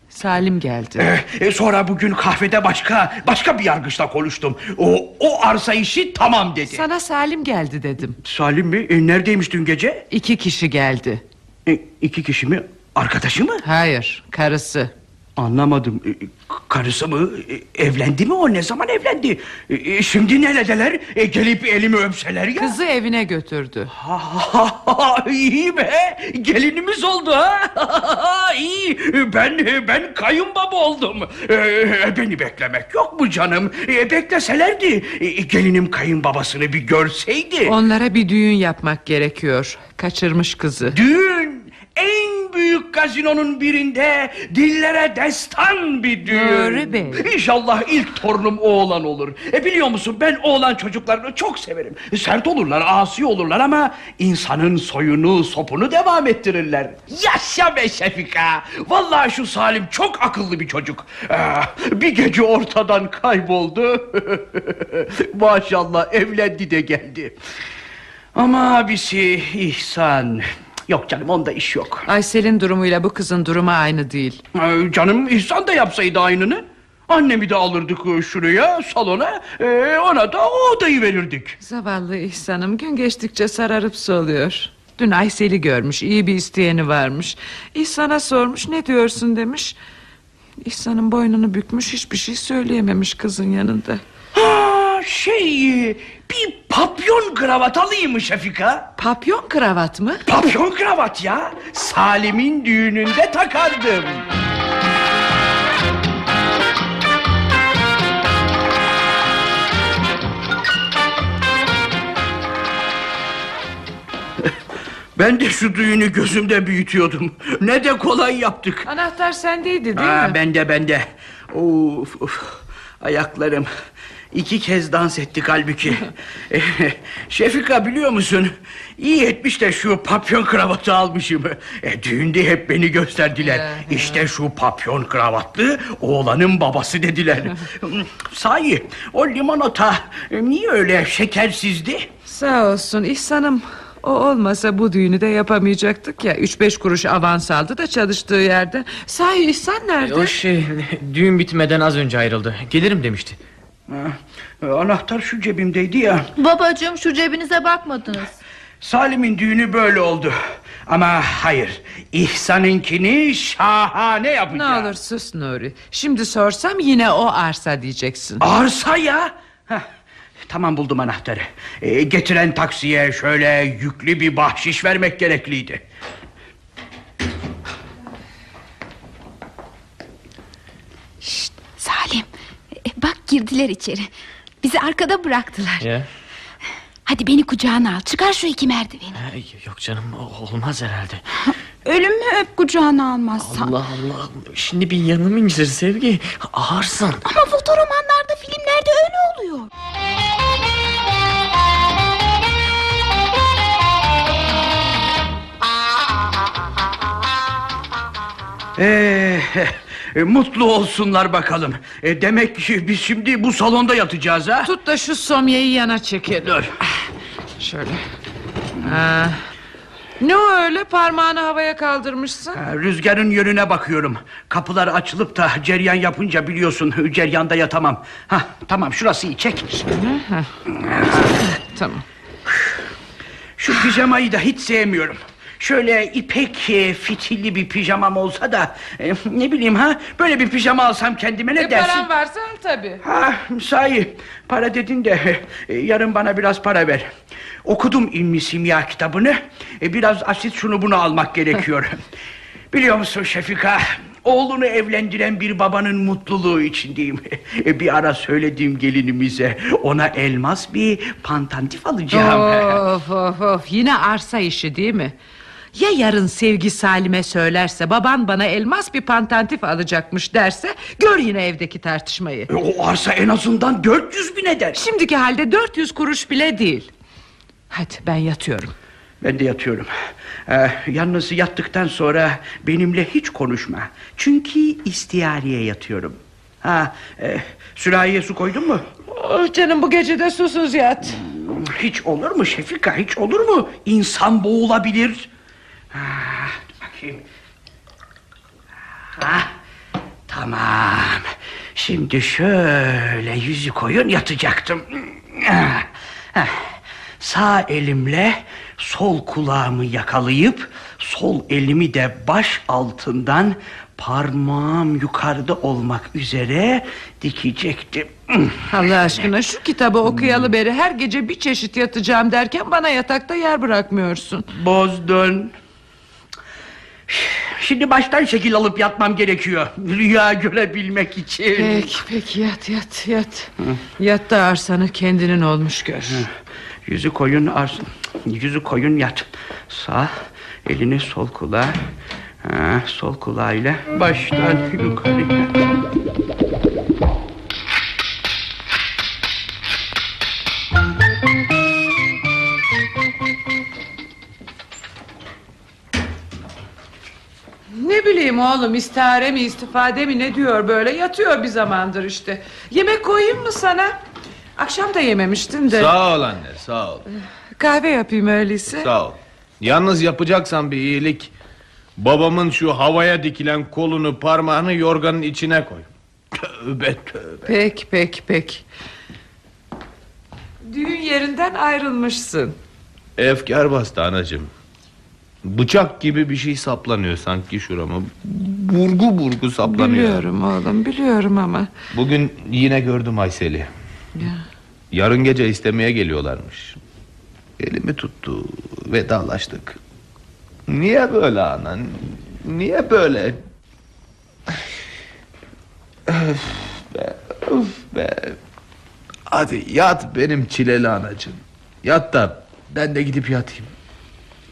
Salim geldi. E, e, sonra bugün kahvede başka başka bir yargıçla konuştum. O o arsa işi tamam dedi. Sana Salim geldi dedim. Salim mi? E, neredeymiş dün gece? İki kişi geldi. E, iki kişi mi? Arkadaşı mı? Hayır, karısı. Anlamadım. E, karısı mı? E, evlendi mi o? Ne zaman evlendi? E, e, şimdi neredeler? E, gelip elimi öpseler ya. Kızı evine götürdü. Ha, ha, ha, İyi be. Gelinimiz oldu ha. İyi. Ben ben kayınbaba oldum. E, beni beklemek yok mu canım? E, bekleselerdi. E, gelinim kayınbabasını bir görseydi. Onlara bir düğün yapmak gerekiyor. Kaçırmış kızı. Düğün en büyük gazinonun birinde dillere destan bir düğün. Nuri Bey. İnşallah ilk torunum oğlan olur. E biliyor musun ben oğlan çocuklarını çok severim. Sert olurlar, asi olurlar ama insanın soyunu, sopunu devam ettirirler. Yaşa be Şefika. Vallahi şu Salim çok akıllı bir çocuk. Ah, bir gece ortadan kayboldu. Maşallah evlendi de geldi. Ama abisi İhsan... Yok canım onda iş yok. Aysel'in durumuyla bu kızın durumu aynı değil. Ee, canım İhsan da yapsaydı aynını. Annemi de alırdık e, şuraya salona e, ona da o odayı verirdik. Zavallı İhsan'ım gün geçtikçe sararıp soluyor. Dün Aysel'i görmüş iyi bir isteyeni varmış. İhsan'a sormuş ne diyorsun demiş. İhsan'ın boynunu bükmüş hiçbir şey söyleyememiş kızın yanında. Ha şey bir papyon kravat alayım mı Şefika? Papyon kravat mı? Papyon kravat ya Salim'in düğününde takardım. Ben de şu düğünü gözümde büyütüyordum. Ne de kolay yaptık. Anahtar sendeydi değil Ha, mi? bende bende. Of, of. Ayaklarım. İki kez dans ettik halbuki. Eh, Şefika biliyor musun? İyi etmiş de şu papyon kravatı almışım. E, düğünde hep beni gösterdiler. İşte şu papyon kravatlı oğlanın babası dediler. Sahi o limonata e, niye öyle şekersizdi? Sağ olsun İhsan'ım. O olmasa bu düğünü de yapamayacaktık ya. Üç beş kuruş avans aldı da çalıştığı yerde. Sahi İhsan nerede? O şey düğün bitmeden az önce ayrıldı. Gelirim demişti. Ha, anahtar şu cebimdeydi ya. Babacığım şu cebinize bakmadınız. Salim'in düğünü böyle oldu. Ama hayır. İhsan'ınkini şahane Ne yapacağım. olur sus Nuri. Şimdi sorsam yine o arsa diyeceksin. Arsa ya. Heh, tamam buldum anahtarı. Ee, getiren taksiye şöyle yüklü bir bahşiş vermek gerekliydi. Girdiler içeri. Bizi arkada bıraktılar. Ya. Hadi beni kucağına al. Çıkar şu iki merdiveni. Ha, yok canım olmaz herhalde. Ölümü öp kucağına almazsan. Allah Allah. Şimdi bir yanım incir Sevgi. Ağırsın. Ama fotoromanlarda filmlerde öyle oluyor. Ee, mutlu olsunlar bakalım. E, demek ki biz şimdi bu salonda yatacağız ha? Tut da şu somyeyi yana çekelim. Dur. Şöyle. Ha. Ne o öyle parmağını havaya kaldırmışsın? Ha, Rüzgarın yönüne bakıyorum. Kapılar açılıp da ceryan yapınca biliyorsun ceryanda yatamam. Ha, tamam şurası iyi çek. Tamam. Şu pijamayı da hiç sevmiyorum. Şöyle ipek e, fitilli bir pijamam olsa da e, ne bileyim ha böyle bir pijama alsam kendime ne E, dersin? paran varsa al tabii. Ha sahi para dedin de e, yarın bana biraz para ver. Okudum İlmi Simya kitabını. E, biraz asit şunu bunu almak gerekiyor. Biliyor musun Şefika? Oğlunu evlendiren bir babanın mutluluğu içindeyim. Bir ara söylediğim gelinimize ona elmas bir pantantif alacağım. Of of of yine arsa işi değil mi? Ya yarın sevgi Salim'e söylerse baban bana elmas bir pantantif alacakmış derse gör yine evdeki tartışmayı. E, o arsa en azından 400 bin eder. Şimdiki halde 400 kuruş bile değil. Hadi ben yatıyorum. Ben de yatıyorum. Ee, yalnız yattıktan sonra benimle hiç konuşma. Çünkü istiyariye yatıyorum. Ha, e, sürahiye su koydun mu? Oh canım bu gece de susuz yat. Hiç olur mu Şefika hiç olur mu? İnsan boğulabilir. Dur bakayım. Ha, tamam. Şimdi şöyle yüzü koyun yatacaktım. Ha, ha. Sağ elimle sol kulağımı yakalayıp sol elimi de baş altından parmağım yukarıda olmak üzere dikecektim. Allah aşkına şu kitabı okuyalı beri her gece bir çeşit yatacağım derken bana yatakta yer bırakmıyorsun. Bozdun. Şimdi baştan şekil alıp yatmam gerekiyor. Rüya görebilmek için. Peki peki yat yat yat. Yat da arsanı kendinin olmuş gör. Yüzü koyun ars yüzü koyun yat. Sağ elini sol kulağa. Ha, sol kulağıyla baştan yukarıya. Bileyim oğlum istihare mi istifade mi ne diyor böyle yatıyor bir zamandır işte. Yemek koyayım mı sana? Akşam da yememiştin de. Sağ ol anne sağ ol. Kahve yapayım öyleyse. Sağ ol. Yalnız yapacaksan bir iyilik. Babamın şu havaya dikilen kolunu parmağını yorganın içine koy. Tövbe tövbe. Pek pek pek. Düğün yerinden ayrılmışsın. Efkar bastı anacığım. Bıçak gibi bir şey saplanıyor sanki şurama. Burgu burgu saplanıyor. Biliyorum oğlum biliyorum ama. Bugün yine gördüm Aysel'i. Ya. Yarın gece istemeye geliyorlarmış. Elimi tuttu, vedalaştık. Niye böyle ana? Niye böyle? Öf be, öf be. Hadi yat benim çileli anacığım. Yat da ben de gidip yatayım.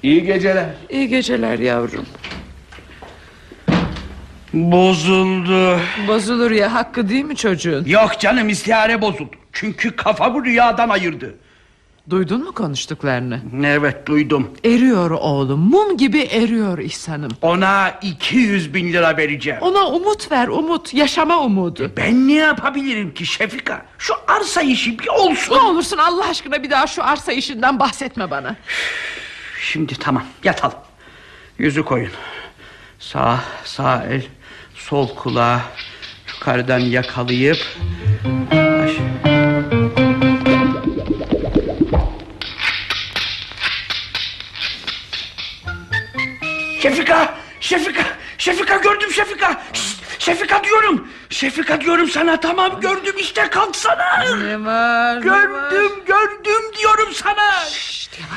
İyi geceler. İyi geceler yavrum. Bozuldu. Bozulur ya hakkı değil mi çocuğun? Yok canım istihare bozuldu. Çünkü kafamı rüyadan ayırdı. Duydun mu konuştuklarını? Evet duydum. Eriyor oğlum mum gibi eriyor İhsan'ım. Ona 200 bin lira vereceğim. Ona umut ver umut yaşama umudu. Ben ne yapabilirim ki Şefika? Şu arsa işi bir olsun. Ne olursun Allah aşkına bir daha şu arsa işinden bahsetme bana. Şimdi tamam yatalım. Yüzü koyun. Sağ sağ el sol kulağı yukarıdan yakalayıp Şefika! Şefika! Şefika gördüm Şefika! Şefika diyorum! Şefika diyorum sana tamam gördüm işte kalksana! Ne var Gördüm gördüm diyorum sana!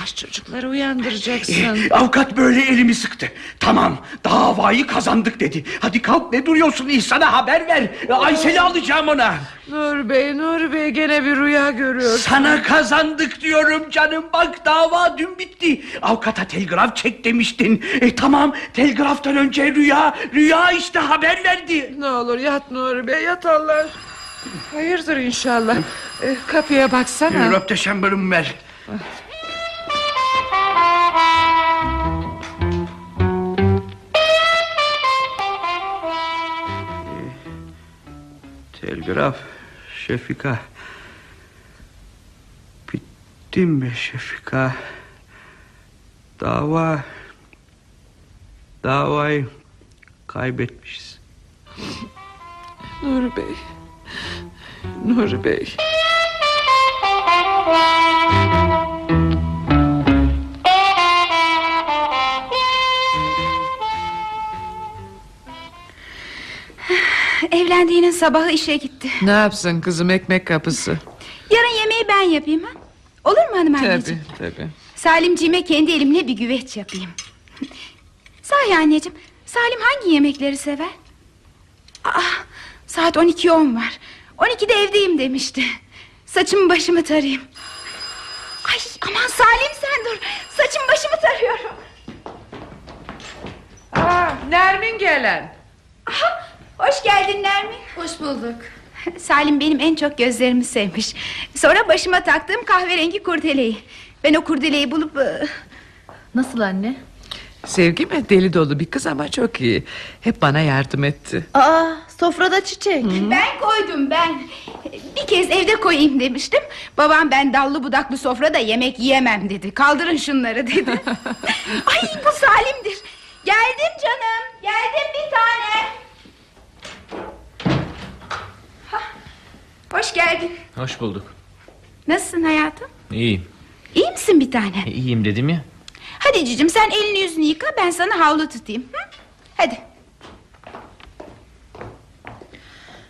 Yavaş çocukları uyandıracaksın. Avukat böyle elimi sıktı. Tamam davayı kazandık dedi. Hadi kalk ne duruyorsun İhsan'a haber ver. Aysel'i alacağım ona. Nur Bey Nur Bey gene bir rüya görüyor. Sana kazandık diyorum canım. Bak dava dün bitti. Avukata telgraf çek demiştin. E tamam telgraftan önce rüya. Rüya işte haber verdi. Ne olur yat Nur Bey yat Allah. Hayırdır inşallah. Ee, kapıya baksana. Röpte şambırımı ver. Telgraf Şefika Bittim be Şefika Dava Davayı kaybetmişiz Nuri Bey. Nuri Bey. Evlendiğinin sabahı işe gitti Ne yapsın kızım ekmek kapısı. Yarın yemeği ben yapayım ha? Olur mu hanımefendiciğim? Tabii tabii. Salimciğime kendi elimle bir güveç yapayım Sahi anneciğim Salim hangi yemekleri sever? Aa, saat 12.10 var 12'de evdeyim demişti Saçımı başımı tarayayım Ay aman Salim sen dur Saçımı başımı tarıyorum Aa, Nermin gelen. Aha, Hoş geldin Nermin. Hoş bulduk. Salim benim en çok gözlerimi sevmiş. Sonra başıma taktığım kahverengi kurdeleyi. Ben o kurdeleyi bulup e, Nasıl anne? Sevgi mi? Deli dolu bir kız ama çok iyi. Hep bana yardım etti. Aa sofrada çiçek. Ben koydum ben. Bir kez evde koyayım demiştim. Babam ben dallı budaklı sofrada yemek yiyemem dedi. Kaldırın şunları dedi. Ay bu Salim'dir. Geldim canım geldim bir tane Hoş geldin Hoş bulduk. Nasılsın hayatım? İyiyim. İyi misin bir tane? İyiyim dedim ya. Hadi cicim sen elini yüzünü yıka ben sana havlu tutayım hı? Hadi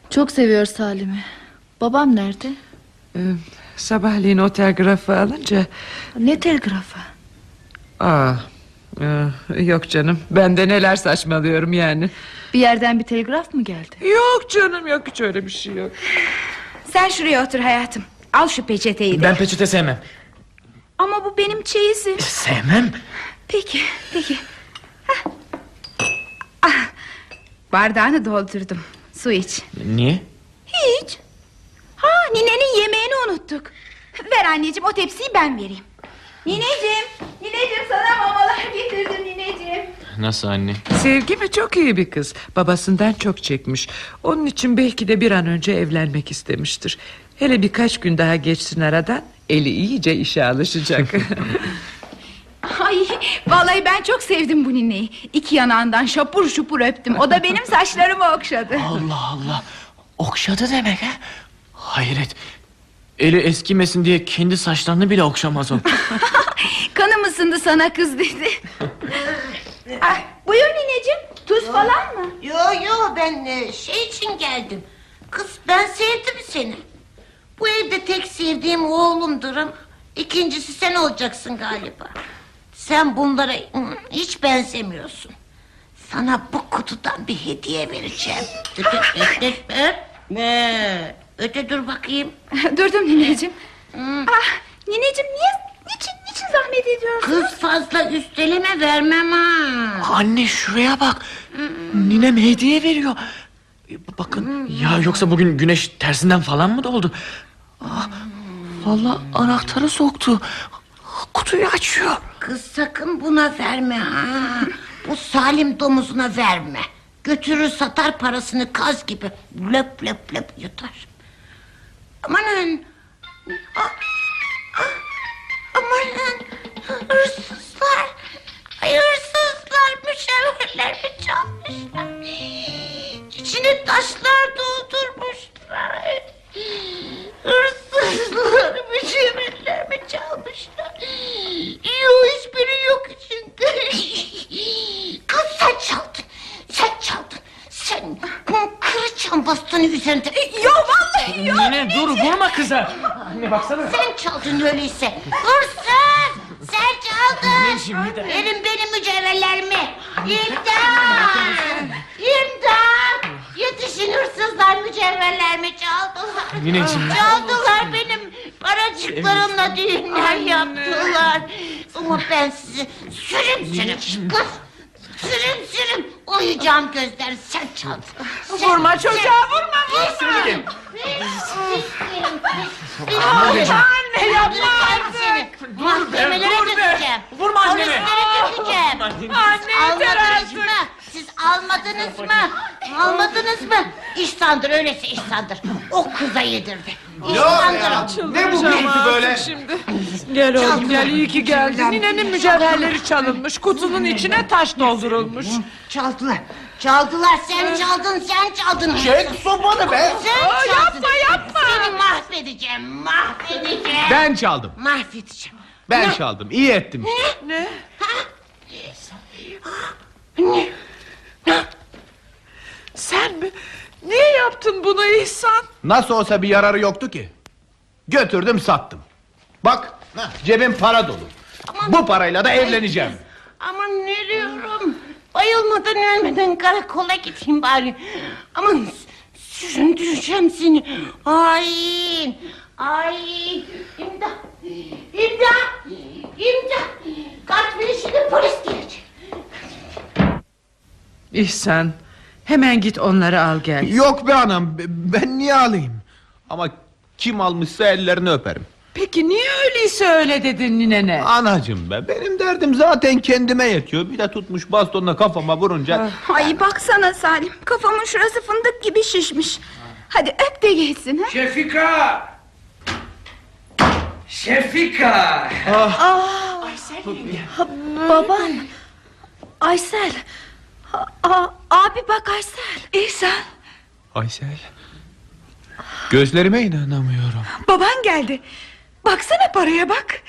Çok seviyor Salim'i. Babam nerede? Ee, sabahleyin o telgrafı alınca... Ne telgrafı? Aa, e, yok canım ben de neler saçmalıyorum yani. Bir yerden bir telgraf mı geldi? Yok canım yok hiç öyle bir şey yok. Sen şuraya otur hayatım Al şu peçeteyi de Ben peçete sevmem. Ama bu benim çeyizim Sevmem. Peki, peki. Hah. Ah, bardağını doldurdum. Su iç. Niye? Hiç. Ha, ninenin yemeğini unuttuk. Ver anneciğim o tepsiyi ben vereyim. Nineciğim, nineciğim sana mamalar getirdim nineciğim. Nasıl anne? Sevgi mi çok iyi bir kız. Babasından çok çekmiş. Onun için belki de bir an önce evlenmek istemiştir. Hele birkaç gün daha geçsin aradan eli iyice işe alışacak. Ay, vallahi ben çok sevdim bu nineyi. İki yanağından şapur şupur öptüm. O da benim saçlarımı okşadı. Allah Allah. Okşadı demek ha? Hayret. Eli eskimesin diye kendi saçlarını bile okşamaz o. Kanım ısındı sana kız dedi. ah, buyur nineciğim. Tuz falan mı? Yo yo ben e, şey için geldim. Kız ben sevdim seni. Bu evde tek sevdiğim oğlumdur ama ikincisi sen olacaksın galiba. Sen bunlara hiç benzemiyorsun. Sana bu kutudan bir hediye vereceğim. Öte, öte, dur bakayım. Durdum nineciğim. Ah, nineciğim niye, niçin, niçin zahmet ediyorsun? Kız fazla üsteleme vermem ha. Anne şuraya bak. Ninem hediye veriyor. Bakın ya yoksa bugün güneş tersinden falan mı doldu? Ah, Vallahi anahtarı soktu. Kutuyu açıyor. Kız sakın buna verme ha. Bu Salim domuzuna verme. Götürür satar parasını kaz gibi löp löp löp yutar. Amanın. Ah, ah, amanın. Hırsızlar. Hırsızlar müşavirlerimi çalmışlar. İçine taşlar doldurmuşlar. Hırsızlar müşavirlerimi çalmışlar. Yok hiçbiri yok içinde. Kız sen çaldın. Sen çaldın. Sen kıracağım bastonu üzerinde. Yok vallahi yok. Nine dur vurma kıza. Anne baksana. Sen çaldın öyleyse. Hırsız! Sen çaldın. Verin benim mücevherlerimi. İmdat! İmdat! Yetişin hırsızlar mücevherlerimi çaldılar. Nineciğim. Çaldılar benim paracıklarımla düğünler yaptılar. Ama ben sizi sürüm sürüm kız. Sürüm sürüm uyuyacağım gözler sen çaldın. Vurma çocuğa, vurma, Pislik. Pislik. Anne yapma artık. Dur be. götüreceğim. Vurma anneme. Götüreceğim. Anne yeter Almadınız artık. mı? Siz almadınız mı? Almadınız mı? İhsandır öylesi ihsandır. O kıza yedirdi. İhsandır o. Ne bu gürültü böyle? Şimdi. Gel oğlum gel iyi ki geldin. Ninenin mücevherleri çalınmış. Kutunun içine taş doldurulmuş. Çaldılar. Çaldılar sen çaldın sen çaldın. Çek sopanı be. Sen Aa, çaldın. yapma, yapma. Seni mahvedeceğim mahvedeceğim. Ben çaldım. Mahvedeceğim. Ben çaldım. İyi ettim. Ne? Sen mi? Niye yaptın bunu İhsan? Nasıl olsa bir yararı yoktu ki. Götürdüm sattım. Bak cebim para dolu. Bu parayla da evleneceğim. Aman ne diyorum. Bayılmadan ölmeden karakola gideyim bari. Aman süründüreceğim seni. Ay, ay, imdat, imdat, imdat. Kaç beni şimdi polis gelecek. İhsan hemen git onları al gel. Yok be anam ben niye alayım? Ama kim almışsa ellerini öperim. Peki niye öyleyse öyle dedin ninene? Anacım be benim derdim zaten kendime yetiyor. Bir de tutmuş bastonla kafama vurunca. Ay baksana Salim kafamın şurası fındık gibi şişmiş. Hadi öp de geçsin. Ha? Şefika! Şefika! Babam. Aysel. Aa, abi bak Aysel. İhsan Aysel. Gözlerime inanamıyorum. baban geldi. Baksana paraya bak.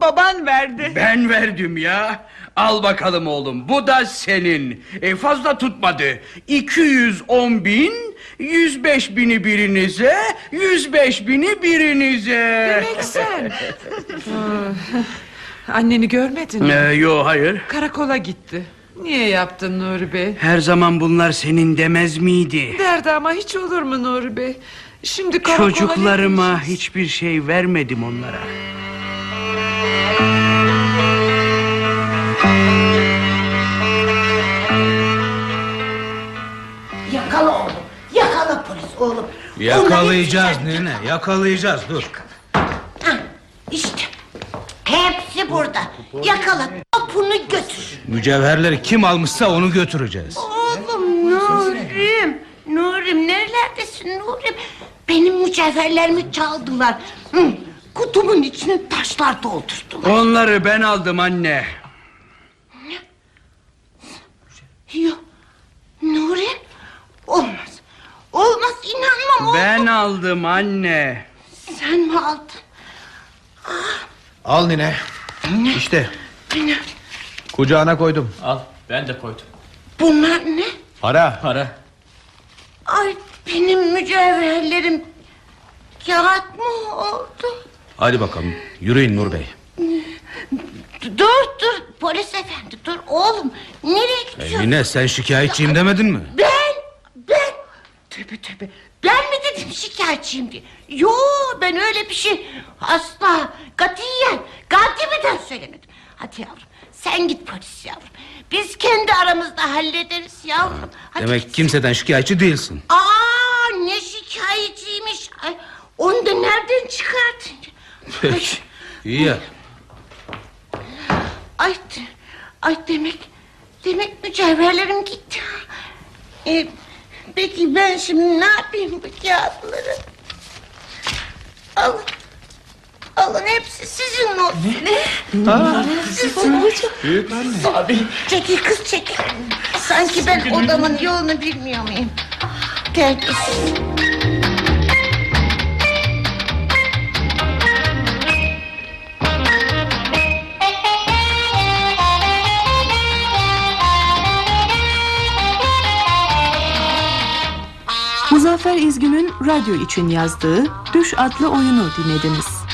Baban verdi. Ben verdim ya. Al bakalım oğlum bu da senin. E, fazla tutmadı. 210 bin, 105 bini birinize, 105 bini birinize. Demek sen. Anneni görmedin mi? Ee, yo hayır. Karakola gitti. Niye yaptın Nuri Bey? Her zaman bunlar senin demez miydi? Derdi ama hiç olur mu Nuri Bey? Şimdi karakola Çocuklarıma hiçbir şey vermedim onlara. Yakala oğlum. Yakala polis oğlum. Yakalayacağız Onların hepsi- nene yakalayacağız dur. Hah, İşte. Hepsi burada. Yakala. Topunu götür. Mücevherleri kim almışsa onu götüreceğiz. Oğlum Nurim. Nurim nerelerdesin Nurim? Benim mücevherlerimi çaldılar. Hı, kutumun içine taşlar doldurdular. Onları ben aldım anne. Yok. Nurim. Olmaz. Olmaz inanmam. Ben aldım anne. Sen mi aldın? Al nine. İşte Beni- kucağına koydum. Al ben de koydum. Bunlar ne? Para. Para. Ay benim mücevherlerim kağıt mı oldu? Hadi bakalım yürüyün Nur Bey. Dur dur polis efendi dur oğlum nereye gidiyorsun? Emine sen şikayetçiyim demedin mi? Ben tövbe tövbe ben mi dedim şikayetçiyim diye. Yo ben öyle bir şey asla katiyen katibiden söylemedim. Hadi yavrum sen git polis yavrum. Biz kendi aramızda hallederiz yavrum. Hadi Demek git. kimseden şikayetçi değilsin. Aa ne şikayetçiymiş. Ay, onu da nereden çıkardın? Peki iyi ya. Ay, ay demek demek mücevherlerim gitti. Ee, peki ben şimdi ne yapayım bu kağıtları? Alın. Alın hepsi sizin olsun. Ne? Sizin olsun. Abi. Çekil kız çekil. Sanki ben odamın yolunu bilmiyor muyum? Terbiyesiz. Muzaffer İzgün'ün radyo için yazdığı Düş adlı oyunu dinlediniz.